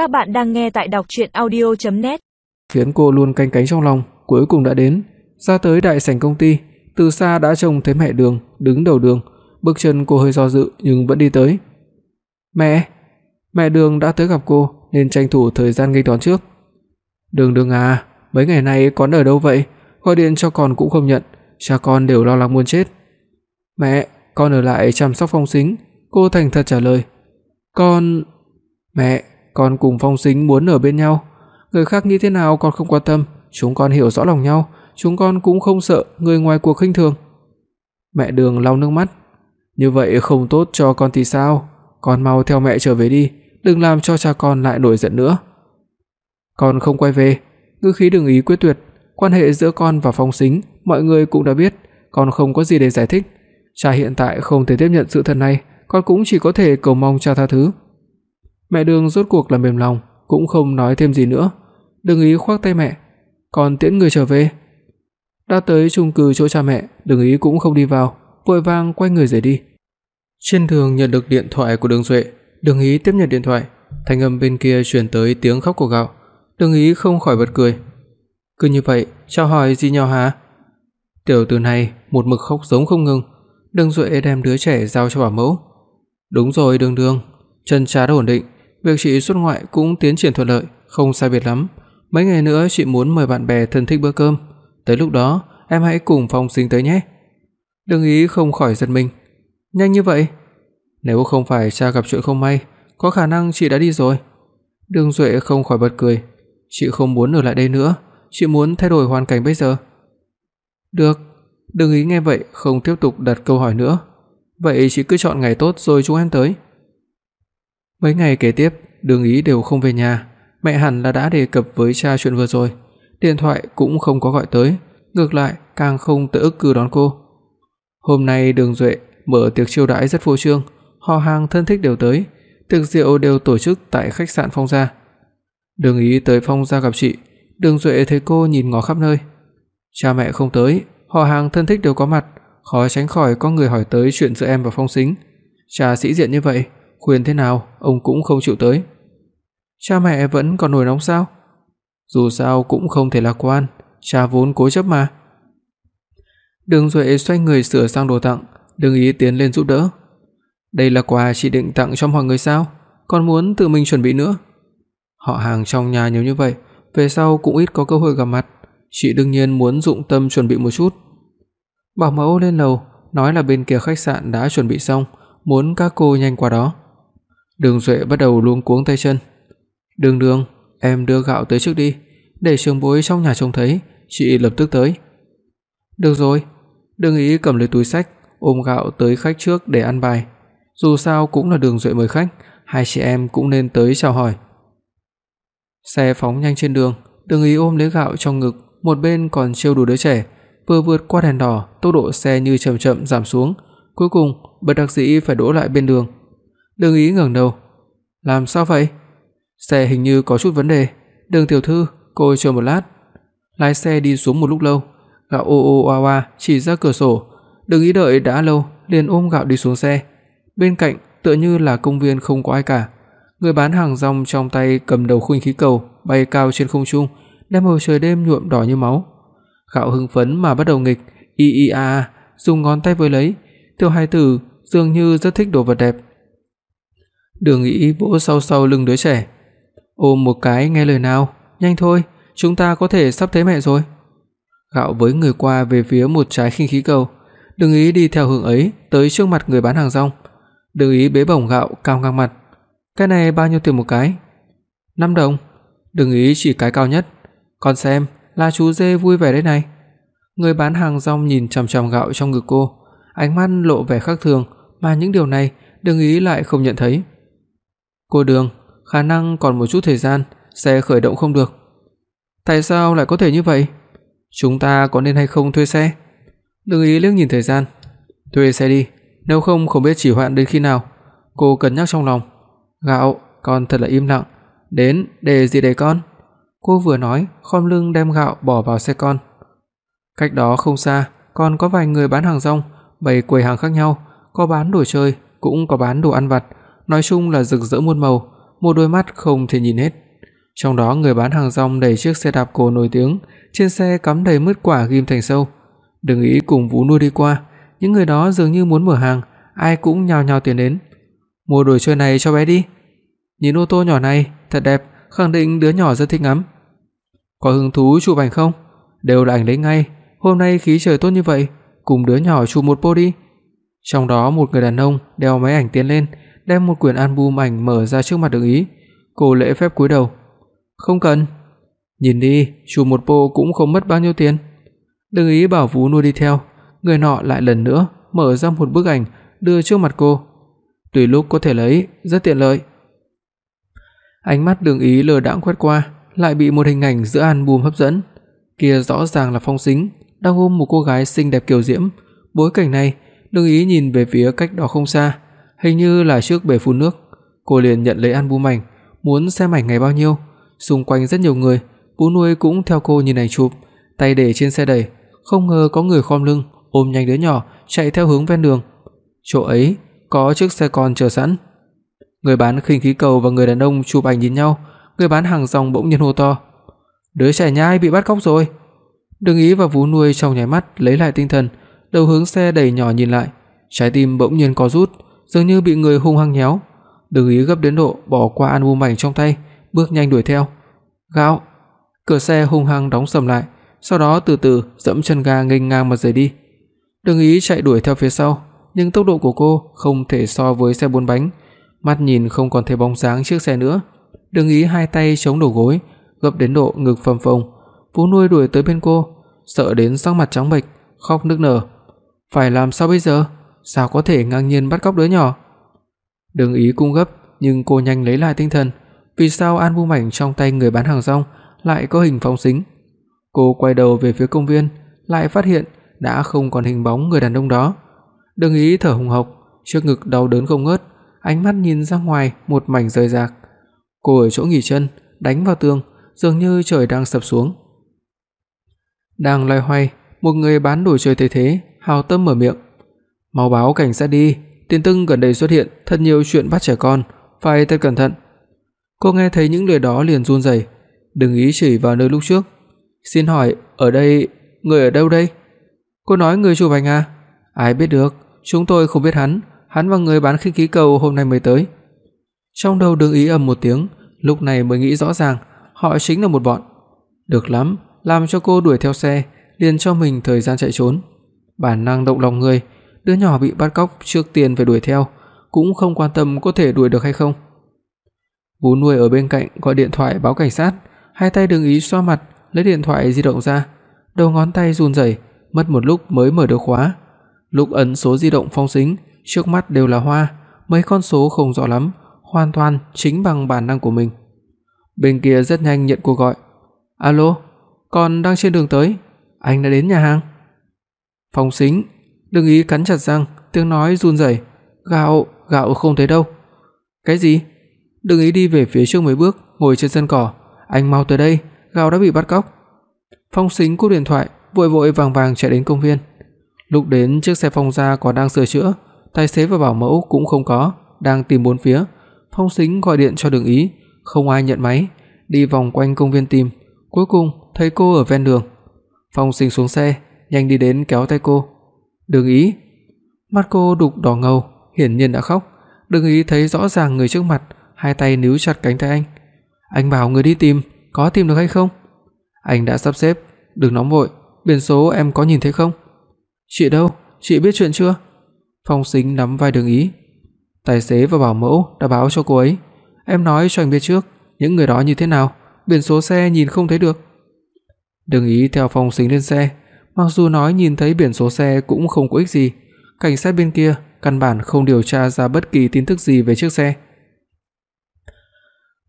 Các bạn đang nghe tại đọc audio net Khiến cô luôn canh cánh trong lòng, cuối cùng đã đến, ra tới đại sảnh công ty, từ xa đã trông thấy mẹ Đường đứng đầu đường, bước chân cô hơi do dự nhưng vẫn đi tới. "Mẹ!" Mẹ Đường đã tới gặp cô nên tranh thủ thời gian nghênh đón trước. "Đường Đường à, mấy ngày nay con ở đâu vậy? Gọi điện cho con cũng không nhận, cha con đều lo lắng muốn chết." "Mẹ, con ở lại chăm sóc Phong Sính." Cô thành thật trả lời. "Con Mẹ, con cùng Phong Sính muốn ở bên nhau, người khác nghĩ thế nào con không quan tâm, chúng con hiểu rõ lòng nhau, chúng con cũng không sợ người ngoài cuộc khinh thường." Mẹ Đường lau nước mắt. "Như vậy không tốt cho con thì sao? Con mau theo mẹ trở về đi, đừng làm cho cha con lại nổi giận nữa." "Con không quay về." ngư khí đừng Ý quyết tuyệt, quan hệ giữa con và Phong Sính mọi người cũng đã biết, con không có gì để giải thích. Cha hiện tại không thể tiếp nhận sự thật này, con cũng chỉ có thể cầu mong cha tha thứ. Mẹ Đường rốt cuộc là mềm lòng, cũng không nói thêm gì nữa. Đừng ý khoác tay mẹ, "Con tiễn người trở về." Đã tới chung cư chỗ cha mẹ, đường ý cũng không đi vào, vội vàng quay người rời đi. Trên đường nhận được điện thoại của Đường Duệ, Đường ý tiếp nhận điện thoại, thanh âm bên kia truyền tới tiếng khóc của gạo. Đường ý không khỏi bật cười. Cứ như vậy, chào hỏi gì nhau hả? Tiểu tử này một mực khóc giống không ngừng. Đường Duệ đem đứa trẻ giao cho bảo mẫu. Đúng rồi Đường Đường, chân cha đã ổn định, việc chị xuất ngoại cũng tiến triển thuận lợi, không sai biệt lắm. Mấy ngày nữa chị muốn mời bạn bè thân thích bữa cơm, tới lúc đó em hãy cùng Phong Sinh tới nhé." Đường Ý không khỏi giật mình. Nhanh như vậy? Nếu không phải cha gặp chuyện không may, có khả năng chị đã đi rồi. Đường Duệ không khỏi bật cười, chị không muốn ở lại đây nữa, chị muốn thay đổi hoàn cảnh bây giờ. Được, Đường Ý nghe vậy không tiếp tục đặt câu hỏi nữa. Vậy chị cứ chọn ngày tốt rồi chúng em tới. Mấy ngày kế tiếp, Đường Ý đều không về nhà, mẹ hẳn là đã đề cập với cha chuyện vừa rồi, điện thoại cũng không có gọi tới, ngược lại càng không tự ức cư đón cô. Hôm nay Đường Duệ mở tiệc chiêu đãi rất phô trương, họ hàng thân thích đều tới, tiệc rượu đều tổ chức tại khách sạn Phong gia. Đường Ý tới Phong gia gặp chị, Đường Duệ thấy cô nhìn ngó khắp nơi. Cha mẹ không tới, họ hàng thân thích đều có mặt, khó tránh khỏi có người hỏi tới chuyện giữa em và Phong Sính. Cha sĩ diện như vậy, khuyên thế nào ông cũng không chịu tới. Cha mẹ vẫn còn nổi nóng sao? Dù sao cũng không thể lạc quan, cha vốn cố chấp mà. Đường Duệ xoay người sửa sang đồ tặng, đừng ý tiến lên giúp đỡ. Đây là quà chị định tặng cho mọi người sao? Còn muốn tự mình chuẩn bị nữa. Họ hàng trong nhà nhiều như vậy, về sau cũng ít có cơ hội gặp mặt, chị đương nhiên muốn dụng tâm chuẩn bị một chút. Bảo mẫu lên lầu, nói là bên kia khách sạn đã chuẩn bị xong, muốn các cô nhanh qua đó. Đường Duệ bắt đầu luống cuống tay chân. "Đường Đường, em đưa gạo tới trước đi, để trưởng bối trong nhà trông thấy, chị lập tức tới." "Được rồi." Đường Ý cầm lấy túi xách, ôm gạo tới khách trước để ăn bài. Dù sao cũng là Đường Duệ mời khách, hai chị em cũng nên tới chào hỏi. Xe phóng nhanh trên đường, Đường Ý ôm lấy gạo trong ngực, một bên còn trêu đùa đứa trẻ, vừa vượt qua đèn đỏ, tốc độ xe như chậm chậm giảm xuống, cuối cùng bất đắc dĩ phải đỗ lại bên đường. Đường Ý ngẩng đầu, "Làm sao vậy?" Xe hình như có chút vấn đề. "Đường tiểu thư, cô chờ một lát." Lái xe đi xuống một lúc lâu, gạo ô ô oa oa chỉ ra cửa sổ, Đường Ý đợi đã lâu, liền ôm gạo đi xuống xe. Bên cạnh tựa như là công viên không có ai cả. Người bán hàng rong trong tay cầm đầu khuynh khí cầu bay cao trên không trung, đem bầu trời đêm nhuộm đỏ như máu. Gạo hưng phấn mà bắt đầu nghịch, y y a a, dùng ngón tay với lấy. Tiểu hài tử dường như rất thích đồ vật đẹp. Đường Nghĩ vỗ sau sau lưng đứa trẻ. Ôm một cái nghe lời nào, nhanh thôi, chúng ta có thể sắp thấy mẹ rồi. Gạo với người qua về phía một trái khinh khí cầu, Đường Ý đi theo hướng ấy tới trước mặt người bán hàng rong. Đường Ý bế bổng gạo cao ngang mặt. Cái này bao nhiêu tiền một cái? 5 đồng. Đường Ý chỉ cái cao nhất. Con xem, là chú dê vui vẻ đấy này. Người bán hàng rong nhìn chằm chằm gạo trong ngực cô, ánh mắt lộ vẻ khác thường, mà những điều này Đường Ý lại không nhận thấy. Cô Đường, khả năng còn một chút thời gian xe khởi động không được. Tại sao lại có thể như vậy? Chúng ta có nên hay không thuê xe? Đường Ý liếc nhìn thời gian. Thuê xe đi, nếu không không biết chỉ hoãn đến khi nào. Cô cân nhắc trong lòng. Gạo, con thật là im lặng. Đến, để gì để con? Cô vừa nói, khom lưng đem gạo bỏ vào xe con. Cách đó không xa, còn có vài người bán hàng rong, bày quầy hàng khác nhau, có bán đồ chơi, cũng có bán đồ ăn vặt, nói chung là rực rỡ muôn màu, một đôi mắt không thể nhìn hết. Trong đó người bán hàng rong đẩy chiếc xe đạp cổ nổi tiếng, trên xe cắm đầy mứt quả ghim thành sâu. Đừng ý cùng Vũ nuôi đi qua, những người đó dường như muốn mở hàng, ai cũng nhao nhao tiến đến. "Mua đồ chơi này cho bé đi." "Nhìn ô tô nhỏ này, thật đẹp, khẳng định đứa nhỏ rất thích ngắm." "Có hứng thú chụp ảnh không?" "Đều là ảnh lấy ngay, hôm nay khí trời tốt như vậy, cùng đứa nhỏ chụp một pô đi." Trong đó một người đàn ông đeo máy ảnh tiến lên, đem một quyển album ảnh mở ra trước mặt Đường Ý. Cô lễ phép cúi đầu. "Không cần." "Nhìn đi, chụp một pô cũng không mất bao nhiêu tiền." Đường Ý bảo Vũ nuôi đi theo, người nọ lại lần nữa mở ra một bức ảnh đưa trước mặt cô. Tùy lúc có thể lấy, rất tiện lợi. Ánh mắt Đường Ý lờ đãng quét qua, lại bị một hình ảnh giữa album hấp dẫn. Kia rõ ràng là Phong Sính đang ôm một cô gái xinh đẹp kiều diễm, bối cảnh này, Đường Ý nhìn về phía cách đó không xa, hình như là trước bể phun nước. Cô liền nhận lấy album ảnh, muốn xem ảnh ngày bao nhiêu. Xung quanh rất nhiều người, bố nuôi cũng theo cô nhìn ảnh chụp, tay để trên xe đẩy, không ngờ có người khom lưng ôm nhanh đứa nhỏ chạy theo hướng ven đường. Chỗ ấy có chiếc xe con chờ sẵn. Người bán khinh khí cầu và người đàn ông chụp ảnh nhìn nhau, người bán hàng rong bỗng nhiên hô to: "Đứa trẻ nhai bị bắt cóc rồi." Đừng ý và vú nuôi trong nháy mắt lấy lại tinh thần, đầu hướng xe đẩy nhỏ nhìn lại, trái tim bỗng nhiên co rút, dường như bị người hung hăng nhéo. Đừng ý gấp đến độ bỏ qua album ảnh trong tay, bước nhanh đuổi theo. Gạo. Cửa xe hung hăng đóng sầm lại, sau đó từ từ dẫm chân ga nghênh ngang mà rời đi. Đường Ý chạy đuổi theo phía sau, nhưng tốc độ của cô không thể so với xe bốn bánh, mắt nhìn không còn thấy bóng dáng chiếc xe nữa. Đường Ý hai tay chống đầu gối, gấp đến độ ngực phập phồng. Vũ Nuôi đuổi tới bên cô, sợ đến sắc mặt trắng bệch, khóc nức nở. Phải làm sao bây giờ? Sao có thể ngang nhiên bắt cóc đứa nhỏ? Đường Ý cũng gấp, nhưng cô nhanh lấy lại tinh thần, vì sao album ảnh trong tay người bán hàng rong lại có hình phóng xính? Cô quay đầu về phía công viên, lại phát hiện đã không còn hình bóng người đàn ông đó. đường ý thở hổn hộc, trước ngực đau đớn không ngớt, ánh mắt nhìn ra ngoài một mảnh rời rạc. Cô ở chỗ nghỉ chân, đánh vào tường, dường như trời đang sập xuống. Đang loay hoay, một người bán đồ chơi thế thế, hào tâm mở miệng. "Mau báo cảnh sát đi, Tiền Tưng gần đây xuất hiện thật nhiều chuyện bắt trẻ con, phải thật cẩn thận." Cô nghe thấy những lời đó liền run rẩy, đừng ý chỉ vào nơi lúc trước. "Xin hỏi, ở đây, người ở đâu đây?" Cô nói người chụp ảnh à? Ai biết được, chúng tôi không biết hắn, hắn và người bán khinh khí cầu hôm nay mới tới. Trong đầu Đường Ý ầm một tiếng, lúc này mới nghĩ rõ ràng, họ chính là một bọn. Được lắm, làm cho cô đuổi theo xe, liền cho mình thời gian chạy trốn. Bản năng động lòng người, đứa nhỏ bị bắt cóc trước tiên phải đuổi theo, cũng không quan tâm có thể đuổi được hay không. Bố nuôi ở bên cạnh gọi điện thoại báo cảnh sát, hai tay Đường Ý xoa mặt, lấy điện thoại di động ra, đầu ngón tay run rẩy, mất một lúc mới mở được khóa. Lúc ấn số di động phong sính, trước mắt đều là hoa, mấy con số không rõ lắm, hoàn toàn chính bằng bản năng của mình. Bên kia rất nhanh nhận cuộc gọi. "Alo, con đang trên đường tới, anh đã đến nhà hàng." Phong Sính, đừng ý cắn chặt răng, tiếng nói run rẩy, "Gạo, gạo không thấy đâu." "Cái gì?" Đừng ý đi về phía trước mấy bước, ngồi trên sân cỏ, "Anh mau tới đây, gạo đã bị bắt cóc." Phong Sính cúp điện thoại, vội vội vàng vàng chạy đến công viên. Lúc đến chiếc xe Phong gia còn đang sửa chữa, tài xế và bảo mẫu cũng không có, đang tìm bốn phía. Phong Sính gọi điện cho Đường Ý, không ai nhận máy, đi vòng quanh công viên tìm, cuối cùng thấy cô ở ven đường. Phong Sính xuống xe, nhanh đi đến kéo tay cô. "Đường Ý." Mắt cô đục đỏ ngầu, hiển nhiên đã khóc. Đường Ý thấy rõ ràng người trước mặt, hai tay níu chặt cánh tay anh. "Anh bảo người đi tìm, có tìm được hay không?" Anh đã sắp xếp, đừng nóng vội, biển số em có nhìn thấy không? Chị đâu? Chị biết chuyện chưa? Phong Sính nắm vai Đường Ý. Tài xế và bảo mẫu đã báo cho cô ấy. Em nói cho anh biết trước, những người đó như thế nào, biển số xe nhìn không thấy được. Đường Ý theo Phong Sính lên xe, mặc dù nói nhìn thấy biển số xe cũng không có ích gì, cảnh sát bên kia căn bản không điều tra ra bất kỳ tin tức gì về chiếc xe.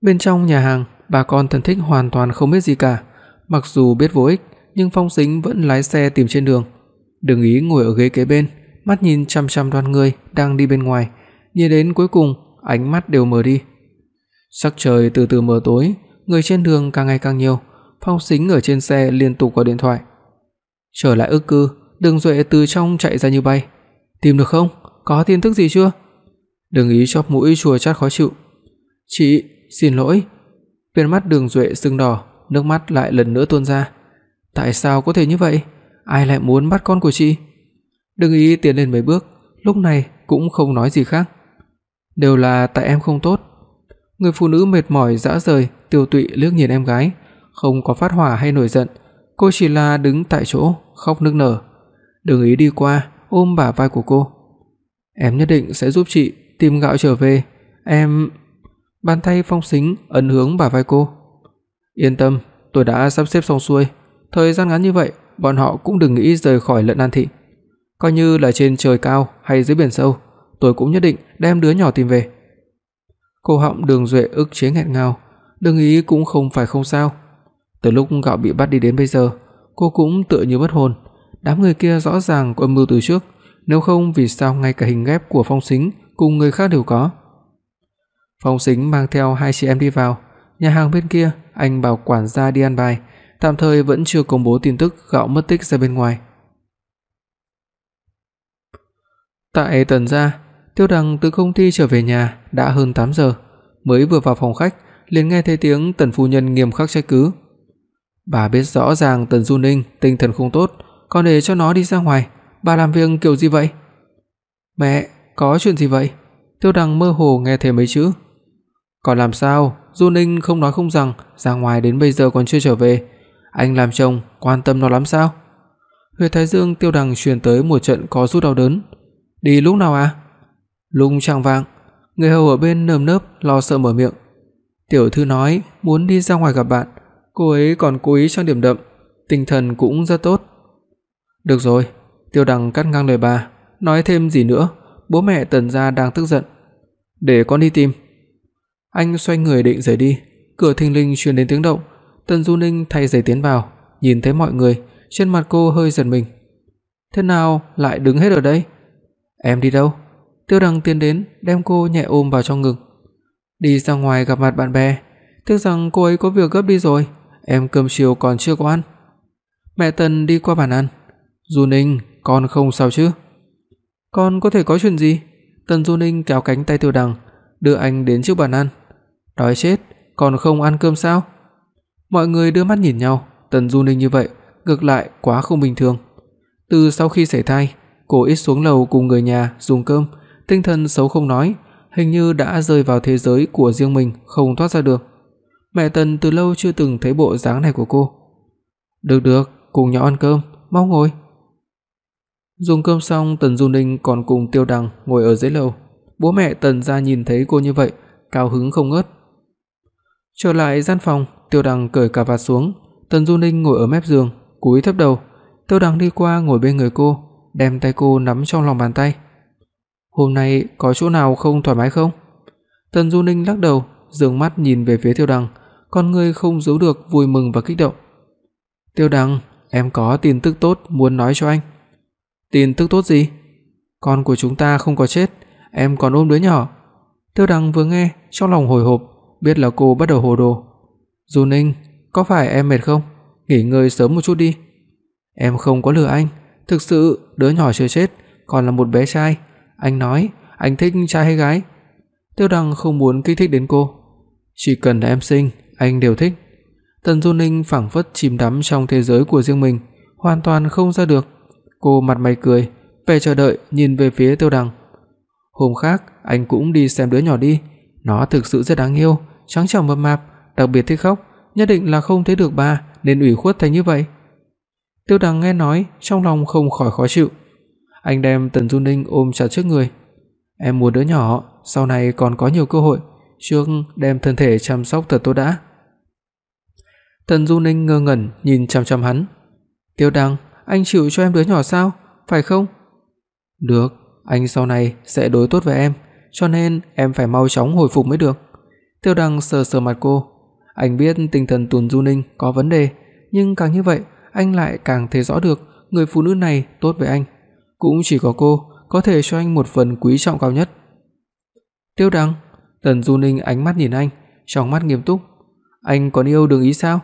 Bên trong nhà hàng, bà con thân thích hoàn toàn không biết gì cả, mặc dù biết vô ích, nhưng Phong Sính vẫn lái xe tìm trên đường. Đường Ý ngồi ở ghế kế bên, mắt nhìn chằm chằm đoàn người đang đi bên ngoài, nhìn đến cuối cùng, ánh mắt đều mờ đi. Sắc trời từ từ mờ tối, người trên đường càng ngày càng nhiều, Phong Sính ở trên xe liên tục gọi điện thoại. Trở lại ức cư, Đường Duệ từ trong chạy ra như bay. "Tìm được không? Có tin tức gì chưa?" Đường Ý chóp mũi chua chát khó chịu. "Chị, xin lỗi." Viên mắt Đường Duệ sưng đỏ, nước mắt lại lần nữa tuôn ra. "Tại sao có thể như vậy? Ai lại muốn bắt con của chị?" đường ý tiến lên mấy bước, lúc này cũng không nói gì khác. "Đều là tại em không tốt." Người phụ nữ mệt mỏi rã rời, tiêu tụy liếc nhìn em gái, không có phát hỏa hay nổi giận, cô chỉ là đứng tại chỗ khóc nức nở. Đường Ý đi qua, ôm bả vai của cô. "Em nhất định sẽ giúp chị tìm gạo trở về, em..." Bàn tay Phong Sính ấn hướng bả vai cô. "Yên tâm, tôi đã sắp xếp xong xuôi, thời gian ngắn như vậy, bọn họ cũng đừng nghĩ rời khỏi Lận An thị. Coi như là trên trời cao hay dưới biển sâu, tôi cũng nhất định đem đứa nhỏ tìm về." Cô họng Đường Duệ ức chế nghẹn ngào, đường ý cũng không phải không sao. Từ lúc gạo bị bắt đi đến bây giờ, cô cũng tựa như mất hồn, đám người kia rõ ràng có âm mưu từ trước, nếu không vì sao ngay cả hình ghép của Phong Sính cùng người khác đều có. Phong Sính mang theo hai chị em đi vào, nhà hàng bên kia, anh bảo quản gia đi ăn bài, tạm thời vẫn chưa công bố tin tức gạo mất tích ra bên ngoài. Tại Tần gia, Tiêu Đằng từ công ty trở về nhà đã hơn 8 giờ, mới vừa vào phòng khách liền nghe thấy tiếng Tần phu nhân nghiêm khắc trách cứ. Bà biết rõ ràng Tần Du Ninh tinh thần không tốt, còn để cho nó đi ra ngoài, bà làm việc kiểu gì vậy? Mẹ, có chuyện gì vậy? Tiêu Đằng mơ hồ nghe thấy mấy chữ. Còn làm sao, Du Ninh không nói không rằng, ra ngoài đến bây giờ còn chưa trở về, anh làm chồng quan tâm nó lắm sao? Huyệt Thái Dương Tiêu Đằng truyền tới một trận có rút đau đớn. Đi lúc nào à? Lung chẳng vàng, người hầu ở bên nơm nớp lo sợ mở miệng. Tiểu thư nói muốn đi ra ngoài gặp bạn, cô ấy còn cố ý trang điểm đậm, tinh thần cũng rất tốt. Được rồi, Tiêu Đằng cắt ngang lời bà, nói thêm gì nữa, bố mẹ Tần gia đang tức giận. Để con đi tìm. Anh xoay người định rời đi, cửa thình lình truyền đến tiếng động, Tần Du Ninh thay giày tiến vào, nhìn thấy mọi người, trên mặt cô hơi giật mình. Thế nào lại đứng hết ở đây? Em đi đâu? Tiêu Đằng tiến đến, đem cô nhẹ ôm vào trong ngực. Đi ra ngoài gặp mặt bạn bè, tiếc rằng cô ấy có việc gấp đi rồi, em cơm chiều còn chưa có ăn. Mẹ Tần đi qua bàn ăn. Du Ninh, con không sao chứ? Con có thể có chuyện gì? Tần Du Ninh kéo cánh tay Tiêu Đằng, đưa anh đến trước bàn ăn. Đói chết, còn không ăn cơm sao? Mọi người đưa mắt nhìn nhau, Tần Du Ninh như vậy, ngược lại quá không bình thường. Từ sau khi sảy thai, cô ít xuống lầu cùng người nhà dùng cơm, tinh thần xấu không nói, hình như đã rơi vào thế giới của riêng mình không thoát ra được. Mẹ Tần từ lâu chưa từng thấy bộ dáng này của cô. "Được được, cùng nhau ăn cơm, mau ngồi." Dùng cơm xong, Tần Du Ninh còn cùng Tiêu Đằng ngồi ở dưới lầu. Bố mẹ Tần gia nhìn thấy cô như vậy, cao hứng không ngớt. Trở lại gian phòng, Tiêu Đằng cởi cà vạt xuống, Tần Du Ninh ngồi ở mép giường, cúi thấp đầu. Tiêu Đằng đi qua ngồi bên người cô, đem tay cô nắm trong lòng bàn tay. "Hôm nay có chỗ nào không thoải mái không?" Tần Du Ninh lắc đầu, dường mắt nhìn về phía Tiêu Đằng, con người không giấu được vui mừng và kích động. "Tiêu Đằng, em có tin tức tốt muốn nói cho anh." "Tin tức tốt gì?" "Con của chúng ta không có chết, em còn ôm đứa nhỏ." Tiêu Đằng vừa nghe, trong lòng hồi hộp, biết là cô bắt đầu hồ đồ. "Du Ninh, có phải em mệt không? Nghỉ ngơi sớm một chút đi." "Em không có lừa anh, thực sự đứa nhỏ chưa chết, còn là một bé trai." Anh nói, anh thích trai hay gái? Tiêu Đăng không muốn kích thích đến cô. Chỉ cần là em xinh, anh đều thích. Tần Du Ninh phảng phất chìm đắm trong thế giới của riêng mình, hoàn toàn không ra được. Cô mặt mày cười, vẻ chờ đợi nhìn về phía Tiêu Đăng. Hôm khác anh cũng đi xem đứa nhỏ đi, nó thực sự rất đáng yêu, trắng trẻo mập mạp, đặc biệt thích khóc, nhất định là không thấy được ba nên ủy khuất thành như vậy. Tiêu Đăng nghe nói, trong lòng không khỏi khó chịu. Anh đem Tần Du Ninh ôm chặt trước người. Em muốn đứa nhỏ, sau này còn có nhiều cơ hội, trước đem thân thể chăm sóc thật tốt đã. Tần Du Ninh ngơ ngẩn nhìn chằm chằm hắn. "Tiêu Đăng, anh chịu cho em đứa nhỏ sao? Phải không?" "Được, anh sau này sẽ đối tốt với em, cho nên em phải mau chóng hồi phục mới được." Tiêu Đăng sờ sờ mặt cô, anh biết tinh thần Tần Du Ninh có vấn đề, nhưng càng như vậy, anh lại càng thấy rõ được người phụ nữ này tốt với anh cũng chỉ có cô có thể cho anh một phần quý trọng cao nhất. Tiêu Đăng, Tần Du Ninh ánh mắt nhìn anh, trong mắt nghiêm túc, anh còn yêu Đường Ý sao?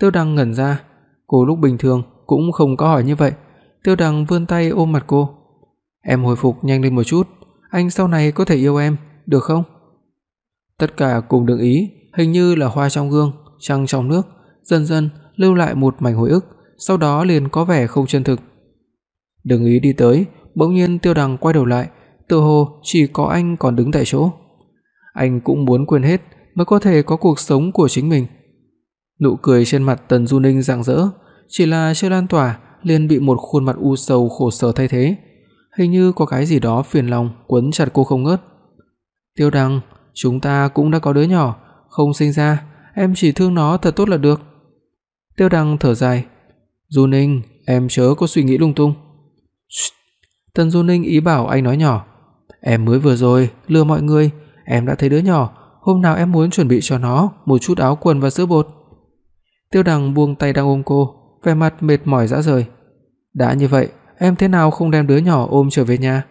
Tiêu Đăng ngẩn ra, cô lúc bình thường cũng không có hỏi như vậy. Tiêu Đăng vươn tay ôm mặt cô. Em hồi phục nhanh lên một chút, anh sau này có thể yêu em, được không? Tất cả cùng đồng ý, hình như là hoa trong gương, trăng trong nước, dần dần lưu lại một mảnh hồi ức, sau đó liền có vẻ không chân thực. Đừng ý đi tới, bỗng nhiên Tiêu Đằng quay đầu lại, tựa hồ chỉ có anh còn đứng tại chỗ. Anh cũng muốn quên hết mới có thể có cuộc sống của chính mình. Nụ cười trên mặt Tần Du Ninh rạng rỡ, chỉ là chưa lan tỏa liền bị một khuôn mặt u sầu khổ sở thay thế, hình như có cái gì đó phiền lòng quấn chặt cô không ngớt. "Tiêu Đằng, chúng ta cũng đã có đứa nhỏ, không sinh ra, em chỉ thương nó thật tốt là được." Tiêu Đằng thở dài, "Du Ninh, em chớ có suy nghĩ lung tung." Tần Du Ninh ý bảo anh nói nhỏ, "Em mới vừa rồi lừa mọi người, em đã thấy đứa nhỏ, hôm nào em muốn chuẩn bị cho nó một chút áo quần và sữa bột." Tiêu Đằng buông tay đang ôm cô, vẻ mặt mệt mỏi rã rời. "Đã như vậy, em thế nào không đem đứa nhỏ ôm trở về nhà?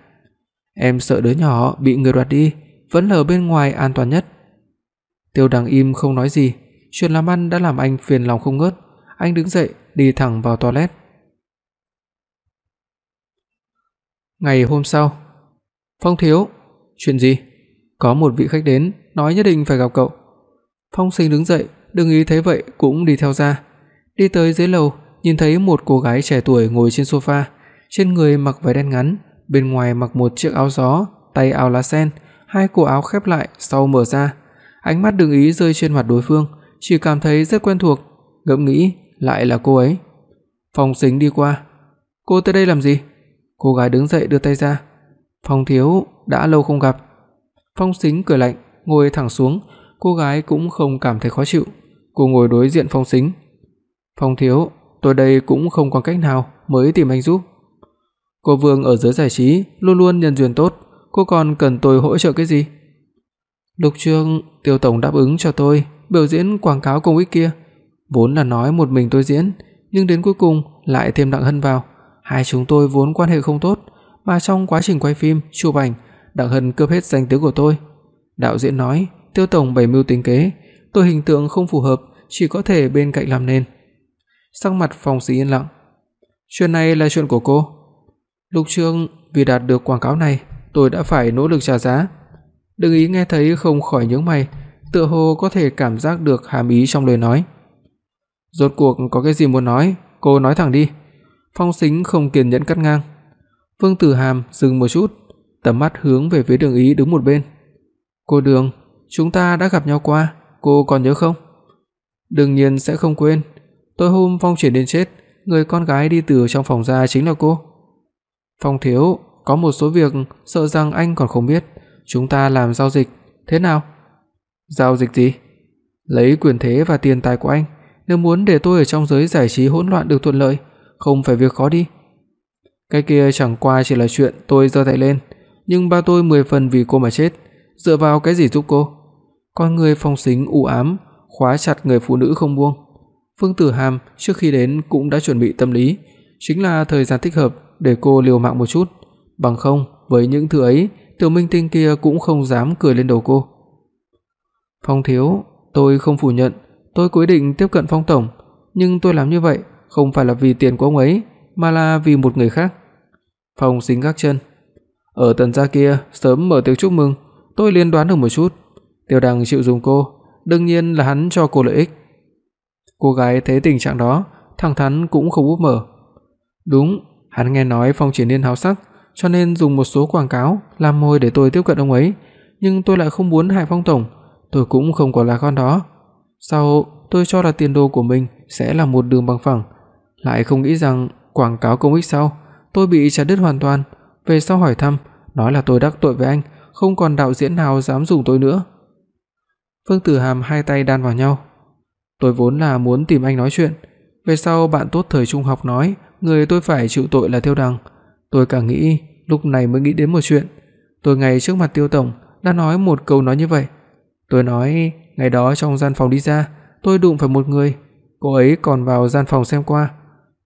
Em sợ đứa nhỏ bị người đoạt đi, vẫn ở bên ngoài an toàn nhất." Tiêu Đằng im không nói gì, chuyện làm ăn đã làm anh phiền lòng không ngớt, anh đứng dậy đi thẳng vào toilet. Ngày hôm sau, Phong thiếu, chuyện gì? Có một vị khách đến, nói nhất định phải gặp cậu. Phong Sinh đứng dậy, đừng ý thấy vậy cũng đi theo ra. Đi tới dưới lầu, nhìn thấy một cô gái trẻ tuổi ngồi trên sofa, trên người mặc váy đen ngắn, bên ngoài mặc một chiếc áo gió, tay áo lá sen, hai cổ áo khép lại sau mở ra. Ánh mắt đừng ý rơi trên mặt đối phương, chỉ cảm thấy rất quen thuộc, ngẫm nghĩ lại là cô ấy. Phong Sính đi qua. "Cô tới đây làm gì?" Cô gái đứng dậy đưa tay ra. "Phong thiếu, đã lâu không gặp." Phong Sính cười lạnh, ngồi thẳng xuống, cô gái cũng không cảm thấy khó chịu. Cô ngồi đối diện Phong Sính. "Phong thiếu, tôi đây cũng không có cách nào mới tìm anh giúp." Cô Vương ở giới giải trí luôn luôn nhân duyên tốt, cô còn cần tôi hỗ trợ cái gì? Lục Trương, Tiêu tổng đáp ứng cho tôi biểu diễn quảng cáo công ích kia, vốn là nói một mình tôi diễn, nhưng đến cuối cùng lại thêm Đặng Hân vào, hai chúng tôi vốn quan hệ không tốt, mà trong quá trình quay phim, chụp ảnh, Đặng Hân cướp hết danh tiếng của tôi. Đạo diễn nói, Tiêu tổng bày mưu tính kế, tôi hình tượng không phù hợp, chỉ có thể bên cạnh làm nên. Sắc mặt Phong Sĩ yên lặng. Chuyện này là chuyện của cô. Lục Trương, vì đạt được quảng cáo này, tôi đã phải nỗ lực trả giá. Đừng ý nghe thấy không khỏi nhướng mày, tựa hồ có thể cảm giác được hàm ý trong lời nói. Rốt cuộc có cái gì muốn nói, cô nói thẳng đi. Phong Sính không kiên nhẫn cắt ngang. Vương Tử Hàm dừng một chút, tầm mắt hướng về phía Đường Ý đứng một bên. "Cô Đường, chúng ta đã gặp nhau qua, cô còn nhớ không?" "Đương nhiên sẽ không quên. Tối hôm Phong chuyển đến chết, người con gái đi từ trong phòng ra chính là cô." "Phong thiếu, có một số việc sợ rằng anh còn không biết, chúng ta làm giao dịch, thế nào?" "Giao dịch gì?" "Lấy quyền thế và tiền tài của anh, nếu muốn để tôi ở trong giới giải trí hỗn loạn được thuận lợi, không phải việc khó đi." Cái kia chẳng qua chỉ là chuyện tôi giơ tay lên, nhưng ba tôi 10 phần vì cô mà chết, dựa vào cái gì giúp cô? Con người phong sính u ám, khóa chặt người phụ nữ không buông. Phương Tử Hàm trước khi đến cũng đã chuẩn bị tâm lý, chính là thời gian thích hợp để cô liều mạng một chút, bằng không với những thứ ấy, Tiểu Minh Tinh kia cũng không dám cười lên đầu cô. Phong thiếu, tôi không phủ nhận, tôi quyết định tiếp cận Phong tổng, nhưng tôi làm như vậy không phải là vì tiền của ông ấy, mà là vì một người khác. Phong Sính gác chân. Ở tần gia kia sớm mở tiệc chúc mừng, tôi liên đoán được một chút, Tiêu Đăng chịu dùng cô, đương nhiên là hắn cho cô lợi ích. Cô gái thấy tình trạng đó, thẳng thắn cũng không úp mở. Đúng, hắn nghe nói Phong Triển Nhiên háo sắc, cho nên dùng một số quảng cáo làm môi để tôi tiếp cận ông ấy, nhưng tôi lại không muốn hại Phong tổng, tôi cũng không có là con đó. Sau tôi cho là tiền đồ của mình sẽ là một đường bằng phẳng, lại không nghĩ rằng quảng cáo công ích sau, tôi bị chặt đứt hoàn toàn, về sau hỏi thăm, nói là tôi đắc tội với anh, không còn đạo diễn nào dám dùng tôi nữa. Phương Tử Hàm hai tay đan vào nhau. Tôi vốn là muốn tìm anh nói chuyện, về sau bạn tốt thời trung học nói, người tôi phải chịu tội là Tiêu Đằng. Tôi càng nghĩ, lúc này mới nghĩ đến một chuyện, tôi ngày trước mặt Tiêu tổng đã nói một câu nói như vậy. Tôi nói, ngày đó trong gian phòng đi ra, tôi đụng phải một người, cô ấy còn vào gian phòng xem qua.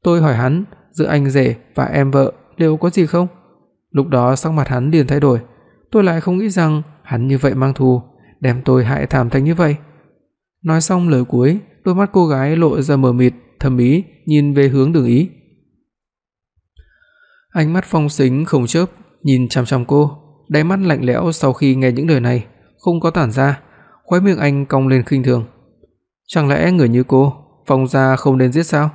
Tôi hỏi hắn, giữa anh rể và em vợ liệu có gì không? Lúc đó sắc mặt hắn liền thay đổi, tôi lại không nghĩ rằng hắn như vậy mang thù, đem tôi hại thảm thành như vậy. Nói xong lời cuối, đôi mắt cô gái lộ ra mờ mịt, thâm ý nhìn về hướng Đường Ý. Ánh mắt Phong Sính không chớp nhìn chằm chằm cô, đáy mắt lạnh lẽo sau khi nghe những lời này không có tản ra, Khóe miệng anh cong lên khinh thường. Chẳng lẽ người như cô, Phong gia không nên giết sao?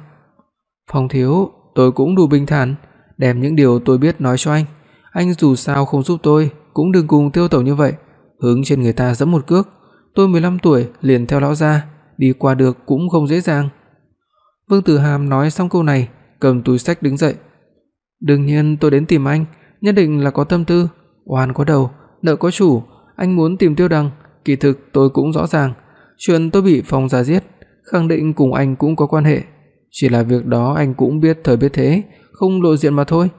Phong thiếu, tôi cũng đủ bình thản, đem những điều tôi biết nói cho anh. Anh dù sao không giúp tôi, cũng đừng cùng tiêu tẩu như vậy, hướng trên người ta giẫm một cước. Tôi 15 tuổi liền theo lão gia, đi qua được cũng không dễ dàng. Vương Tử Hàm nói xong câu này, cầm túi sách đứng dậy. "Đương nhiên tôi đến tìm anh, nhất định là có tâm tư, oan có đầu, nợ có chủ, anh muốn tìm Tiêu Đằng, kỳ thực tôi cũng rõ ràng, chuyện tôi bị Phong gia giết, khẳng định cùng anh cũng có quan hệ, chỉ là việc đó anh cũng biết thời biết thế, không lộ diện mà thôi."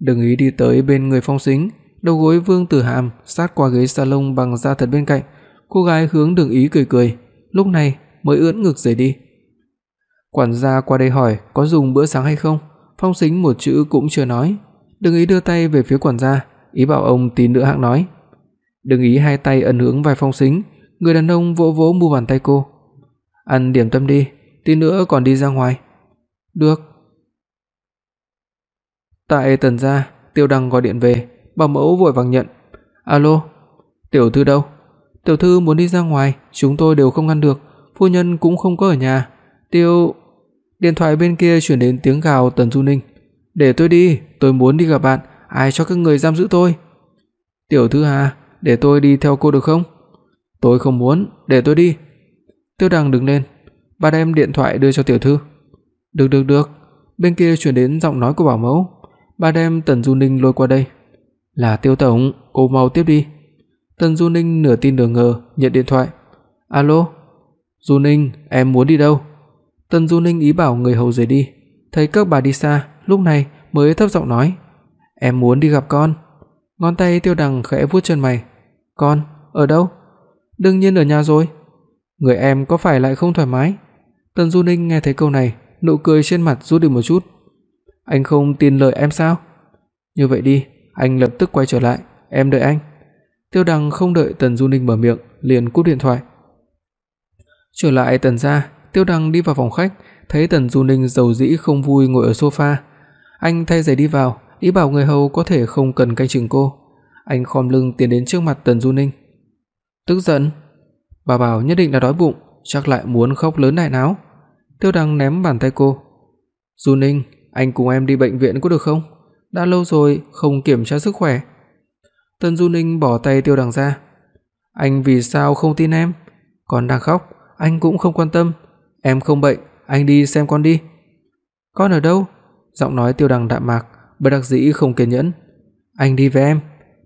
Đừng ý đi tới bên người Phong Sính, đầu gối Vương Tử Hàm sát qua ghế salon bằng da thật bên cạnh, cô gái hướng Đường Ý cười cười, lúc này mới ưỡn ngực rời đi. Quản gia qua đây hỏi có dùng bữa sáng hay không, Phong Sính một chữ cũng chưa nói, Đường Ý đưa tay về phía quản gia, ý bảo ông tí nữa hãng nói. Đường Ý hai tay ấn hướng vai Phong Sính, người đàn ông vỗ vỗ mu bàn tay cô. "Ăn điểm tâm đi, tí nữa còn đi ra ngoài." "Được." Tại Tần gia, Tiêu Đăng gọi điện về, bảo mẫu vội vàng nhận. "Alo, tiểu thư đâu?" "Tiểu thư muốn đi ra ngoài, chúng tôi đều không ngăn được, phu nhân cũng không có ở nhà." Tiêu Điện thoại bên kia truyền đến tiếng gào Tần Du Ninh. "Để tôi đi, tôi muốn đi gặp bạn, ai cho các người giam giữ tôi?" "Tiểu thư Hà, để tôi đi theo cô được không?" "Tôi không muốn, để tôi đi." Tiêu Đằng đứng lên, bà đem điện thoại đưa cho tiểu thư. "Được được được." Bên kia truyền đến giọng nói của bảo mẫu. Bà đem Tần Du Ninh lôi qua đây. "Là Tiêu tổng, cô mau tiếp đi." Tần Du Ninh nửa tin nửa ngờ nhận điện thoại. "Alo, Du Ninh, em muốn đi đâu?" Tần Du Ninh ý bảo người hầu rời đi, thấy các bà đi xa, lúc này mới thấp giọng nói: "Em muốn đi gặp con." Ngón tay Tiêu Đằng khẽ vuốt chân mày. "Con, ở đâu?" "Đương nhiên ở nhà rồi." "Người em có phải lại không thoải mái?" Tần Du Ninh nghe thấy câu này, nụ cười trên mặt rút đi một chút. "Anh không tin lời em sao?" "Như vậy đi, anh lập tức quay trở lại, em đợi anh." Tiêu Đằng không đợi Tần Du Ninh mở miệng, liền cúp điện thoại. Trở lại Tần gia, Tiêu Đằng đi vào phòng khách, thấy Tần Du Ninh dầu dĩ không vui ngồi ở sofa. Anh thay giày đi vào, ý bảo người hầu có thể không cần canh chừng cô. Anh khom lưng tiến đến trước mặt Tần Du Ninh. Tức giận, bà bảo nhất định là đói bụng, chắc lại muốn khóc lớn đại náo. Tiêu Đằng ném bàn tay cô. "Du Ninh, anh cùng em đi bệnh viện có được không? Đã lâu rồi không kiểm tra sức khỏe." Tần Du Ninh bỏ tay Tiêu Đằng ra. "Anh vì sao không tin em? Con đang khóc, anh cũng không quan tâm, Em không bệnh, anh đi xem con đi." "Con ở đâu?" Giọng nói Tiêu Đằng đạm mạc, bất đắc dĩ không kiên nhẫn. "Anh đi với em."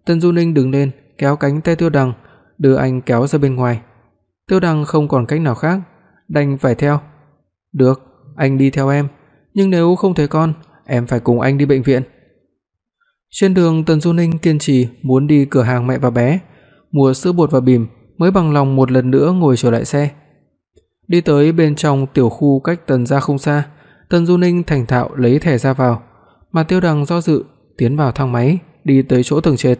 Tần Du Ninh đứng lên, kéo cánh tay Tiêu Đằng, đưa anh kéo ra bên ngoài. Tiêu Đằng không còn cách nào khác, đành phải theo. "Được, anh đi theo em, nhưng nếu không thấy con, em phải cùng anh đi bệnh viện." Trên đường Tần Du Ninh kiên trì muốn đi cửa hàng mẹ và bé, mua sữa bột và bìm, mới bằng lòng một lần nữa ngồi trở lại xe. Đi tới bên trong tiểu khu cách Tần gia không xa, Tần Du Ninh thành thạo lấy thẻ ra vào, mà Tiêu Đằng do dự, tiến vào thang máy, đi tới chỗ tầng trệt.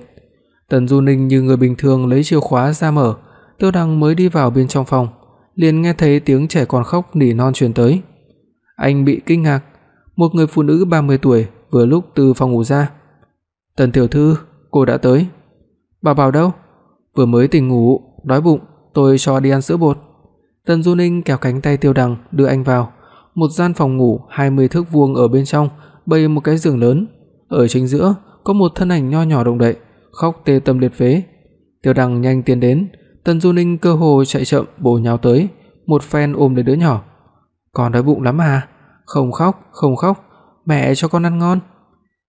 Tần Du Ninh như người bình thường lấy chìa khóa ra mở, Tiêu Đằng mới đi vào bên trong phòng, liền nghe thấy tiếng trẻ con khóc nỉ non truyền tới. Anh bị kinh ngạc, một người phụ nữ 30 tuổi vừa lúc từ phòng ngủ ra. "Tần tiểu thư, cô đã tới." "Bà Bảo đâu?" "Vừa mới tỉnh ngủ, đói bụng, tôi cho đi ăn sữa bột." Tần Du Ninh kéo cánh tay Tiêu Đằng đưa anh vào, một gian phòng ngủ 20 thước vuông ở bên trong, bày một cái giường lớn, ở chính giữa có một thân ảnh nho nhỏ động đậy, khóc tê tâm liệt phế. Tiêu Đằng nhanh tiến đến, Tần Du Ninh cơ hồ chạy chậm bổ nhào tới, một phen ôm lấy đứa nhỏ. "Con đói bụng lắm à? Không khóc, không khóc, mẹ cho con ăn ngon."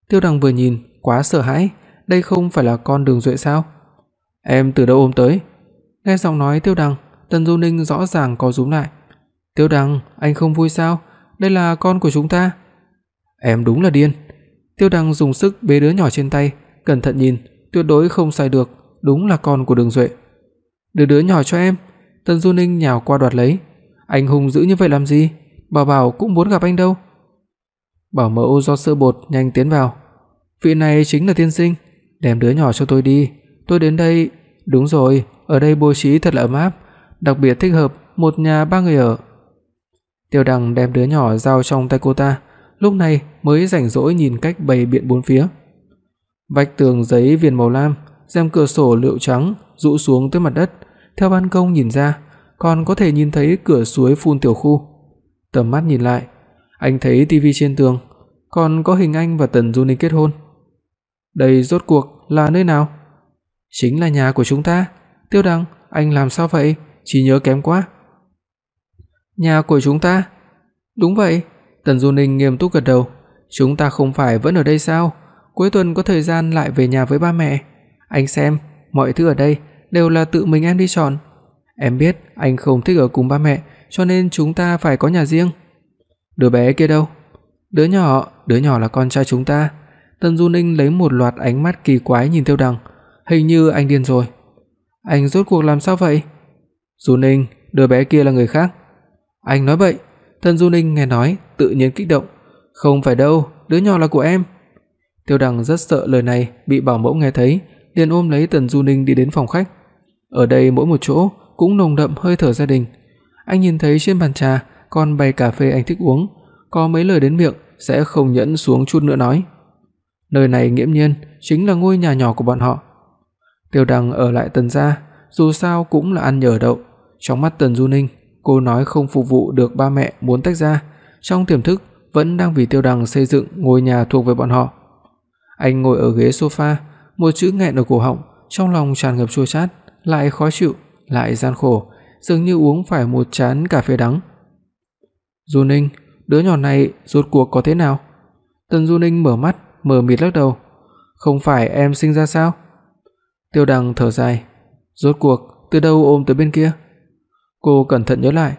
Tiêu Đằng vừa nhìn, quá sợ hãi, đây không phải là con Đường Duệ sao? "Em từ đâu ôm tới?" Nghe giọng nói Tiêu Đằng, Tần Du Ninh rõ ràng có rúm lại. "Tiêu Đằng, anh không vui sao? Đây là con của chúng ta." "Em đúng là điên." Tiêu Đằng dùng sức bế đứa nhỏ trên tay, cẩn thận nhìn, tuyệt đối không sai được, đúng là con của Đường Duệ. "Đưa đứa nhỏ cho em." Tần Du Ninh nhào qua đoạt lấy. "Anh hùng dữ như vậy làm gì? Bảo Bảo cũng muốn gặp anh đâu." Bảo mẫu do sữa bột nhanh tiến vào. "Vị này chính là tiên sinh, đem đứa nhỏ cho tôi đi, tôi đến đây." "Đúng rồi, ở đây bố trí thật là ấm áp, đặc biệt thích hợp một nhà ba người ở. Tiêu Đằng đem đứa nhỏ giao trong tay cô ta, lúc này mới rảnh rỗi nhìn cách bày biện bốn phía. Vách tường giấy viền màu lam, rèm cửa sổ liệu trắng rũ xuống tới mặt đất, theo ban công nhìn ra, còn có thể nhìn thấy cửa suối phun tiểu khu. Tầm mắt nhìn lại, anh thấy tivi trên tường, còn có hình anh và Tần Du Ninh kết hôn. Đây rốt cuộc là nơi nào? Chính là nhà của chúng ta. Tiêu Đăng, anh làm sao vậy? Chỉ nhớ kém quá. Nhà của chúng ta? Đúng vậy, Tần Du Ninh nghiêm túc gật đầu. Chúng ta không phải vẫn ở đây sao? Cuối tuần có thời gian lại về nhà với ba mẹ. Anh xem, mọi thứ ở đây đều là tự mình em đi chọn. Em biết anh không thích ở cùng ba mẹ, cho nên chúng ta phải có nhà riêng. Đứa bé kia đâu? Đứa nhỏ, đứa nhỏ là con trai chúng ta. Tần Du Ninh lấy một loạt ánh mắt kỳ quái nhìn Tiêu Đằng, hình như anh điên rồi. Anh rốt cuộc làm sao vậy? Du Ninh, đứa bé kia là người khác. Anh nói bậy. Tần Du Ninh nghe nói, tự nhiên kích động. Không phải đâu, đứa nhỏ là của em. Tiêu Đằng rất sợ lời này bị bảo mẫu nghe thấy, liền ôm lấy Tần Du Ninh đi đến phòng khách. Ở đây mỗi một chỗ cũng nồng đậm hơi thở gia đình. Anh nhìn thấy trên bàn trà còn bày cà phê anh thích uống, có mấy lời đến miệng sẽ không nhẫn xuống chút nữa nói. Nơi này nghiễm nhiên chính là ngôi nhà nhỏ của bọn họ. Tiêu Đằng ở lại Tần gia, dù sao cũng là ăn nhờ đậu. Trong mắt Tần Du Ninh, cô nói không phục vụ được ba mẹ muốn tách ra, trong tiềm thức vẫn đang vì Tiêu Đằng xây dựng ngôi nhà thuộc về bọn họ. Anh ngồi ở ghế sofa, một chữ nghẹn ở cổ họng, trong lòng tràn ngập chua chát, lại khó chịu, lại gian khổ, dường như uống phải một chén cà phê đắng. Du Ninh, đứa nhỏ này rốt cuộc có thế nào? Tần Du Ninh mở mắt, mờ mịt lắc đầu. Không phải em sinh ra sao? Tiêu Đằng thở dài, rốt cuộc từ đâu ôm tới bên kia? Cô cẩn thận nhớ lại,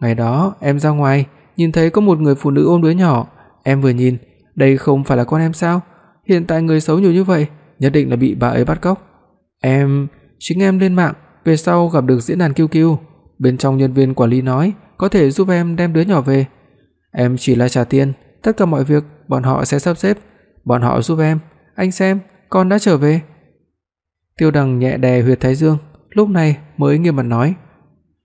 ngày đó em ra ngoài, nhìn thấy có một người phụ nữ ôm đứa nhỏ, em vừa nhìn, đây không phải là con em sao? Hiện tại người xấu nhiều như vậy, nhất định là bị bà ấy bắt cóc. Em, chính em lên mạng, về sau gặp được diễn đàn QQ, bên trong nhân viên quản lý nói có thể giúp em đem đứa nhỏ về. Em chỉ là trả tiền, tất cả mọi việc bọn họ sẽ sắp xếp, bọn họ giúp em, anh xem, con đã trở về. Tiêu Đằng nhẹ đè huyệt thái dương, lúc này mới nghiêm mặt nói: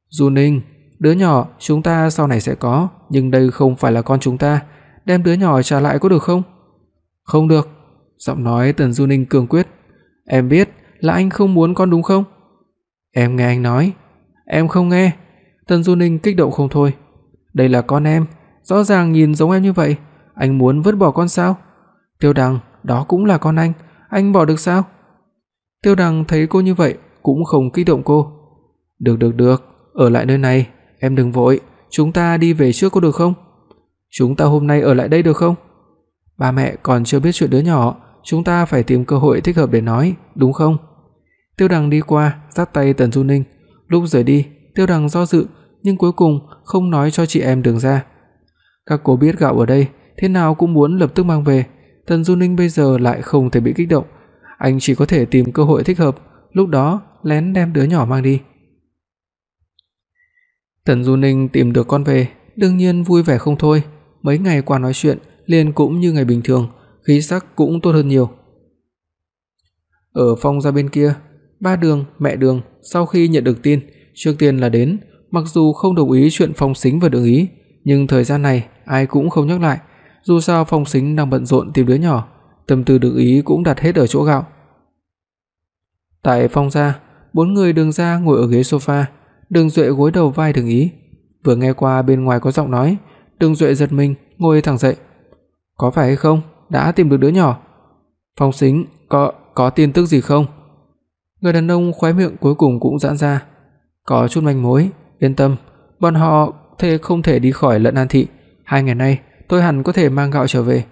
"Du Ninh, đứa nhỏ chúng ta sau này sẽ có, nhưng đây không phải là con chúng ta, đem đứa nhỏ trả lại có được không?" "Không được." Giọng nói Tần Du Ninh cường quyết. "Em biết là anh không muốn con đúng không?" "Em nghe anh nói." "Em không nghe." Tần Du Ninh kích động không thôi. "Đây là con em, rõ ràng nhìn giống em như vậy, anh muốn vứt bỏ con sao?" "Tiêu Đằng, đó cũng là con anh, anh bỏ được sao?" Tiêu Đằng thấy cô như vậy cũng không kích động cô. "Được được được, ở lại nơi này, em đừng vội, chúng ta đi về trước có được không? Chúng ta hôm nay ở lại đây được không? Ba mẹ còn chưa biết chuyện đứa nhỏ, chúng ta phải tìm cơ hội thích hợp để nói, đúng không?" Tiêu Đằng đi qua, dắt tay Tần Du Ninh, lúc rời đi, Tiêu Đằng do dự, nhưng cuối cùng không nói cho chị em đường ra. Các cô biết gạo ở đây, thế nào cũng muốn lập tức mang về, Tần Du Ninh bây giờ lại không thể bị kích động, anh chỉ có thể tìm cơ hội thích hợp, lúc đó lén đem đứa nhỏ mang đi. Tần Du Ninh tìm được con về, đương nhiên vui vẻ không thôi, mấy ngày qua nói chuyện liền cũng như ngày bình thường, khí sắc cũng tốt hơn nhiều. Ở phòng ra bên kia, ba Đường, mẹ Đường sau khi nhận được tin, trước tiên là đến, mặc dù không đồng ý chuyện Phong Sính và Đường Ý, nhưng thời gian này ai cũng không nhắc lại, dù sao Phong Sính đang bận rộn tìm đứa nhỏ, tâm tư đừng Ý cũng đặt hết ở chỗ gạo. Tại phòng gia, bốn người Đường gia ngồi ở ghế sofa, Đường Duệ gối đầu vai Đường Ý, vừa nghe qua bên ngoài có giọng nói, Đường Duệ giật mình, ngồi thẳng dậy. "Có phải hay không? Đã tìm được đứa nhỏ?" Phong Sính, "Có có tin tức gì không?" Người đàn ông khóe miệng cuối cùng cũng giãn ra. "Có chút manh mối, yên tâm, bọn họ thề không thể đi khỏi Lận An thị, hai ngày nay tôi hẳn có thể mang gạo trở về."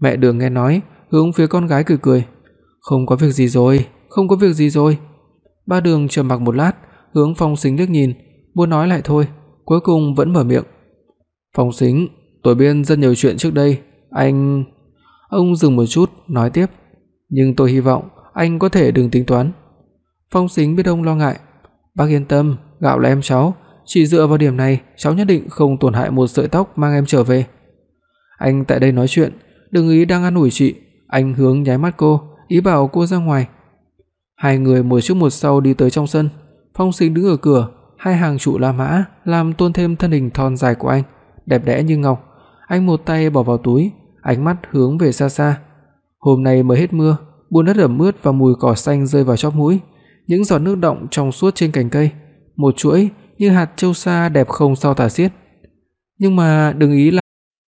Mẹ Đường nghe nói, hướng phía con gái cười cười, "Không có việc gì rồi, không có việc gì rồi." Ba Đường trầm mặc một lát, hướng Phong Sính liếc nhìn, muốn nói lại thôi, cuối cùng vẫn mở miệng. "Phong Sính, tôi biết rất nhiều chuyện trước đây, anh..." Ông dừng một chút, nói tiếp, "Nhưng tôi hy vọng anh có thể đừng tính toán." Phong Sính biết ông lo ngại, "Bác yên tâm, gạo là em cháu, chỉ dựa vào điểm này, cháu nhất định không tổn hại một sợi tóc mang em trở về." Anh tại đây nói chuyện, đừng ý đang ăn ủi chị, anh hướng nháy mắt cô, ý bảo cô ra ngoài. Hai người một trước một sau đi tới trong sân, Phong Sính đứng ở cửa, hai hàng trụ La Mã làm tôn thêm thân hình thon dài của anh, đẹp đẽ như ngọc. Anh một tay bỏ vào túi, ánh mắt hướng về xa xa. Hôm nay mới hết mưa, buồn đất ẩm ướt và mùi cỏ xanh rơi vào chóp mũi, những giọt nước đọng trong suốt trên cành cây, một chuỗi như hạt châu sa đẹp không sao tả xiết. Nhưng mà đừng ý là